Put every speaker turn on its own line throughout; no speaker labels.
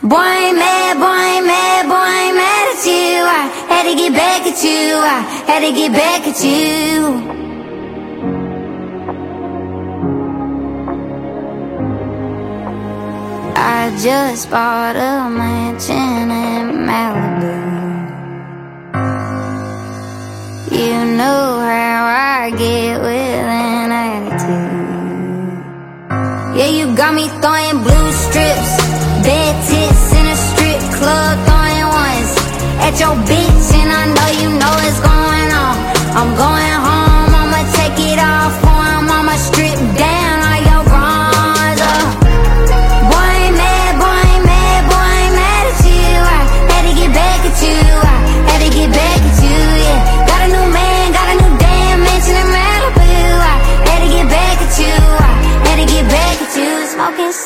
Boy, mad, boy, mad, boy, mad at you. I had to get back at you. I had to get back at you. I just bought a mansion in Malibu. You know how I get with an attitude. Yeah, you got me throwing blue strips, bad tits in a strip club, throwing ones at your bitch,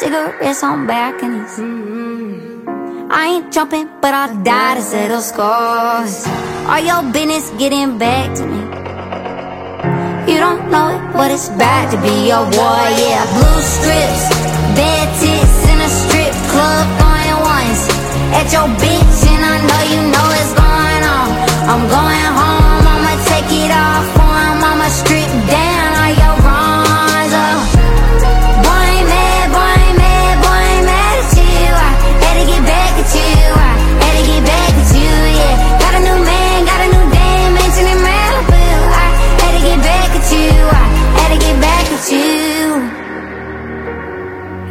cigarettes on balconies. Mm-hmm. I ain't jumping, but I'll die to settle scores. All your business getting back to me. You don't know it, but it's bad to be your boy, yeah. Blue strips, bad tits in a strip club, throwing ones at your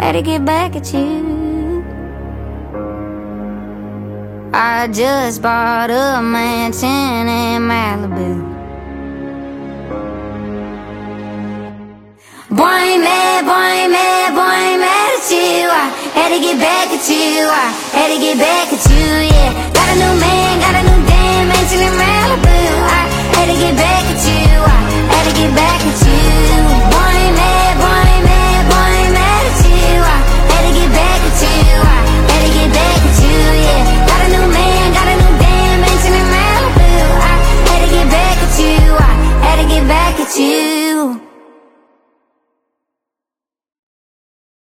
Had to get back at you. I just bought a mansion in Malibu. Boy, I'm mad, boy, I'm mad, boy, mad at you. I had to get back at you. I had to get back at you, yeah. Got a new man,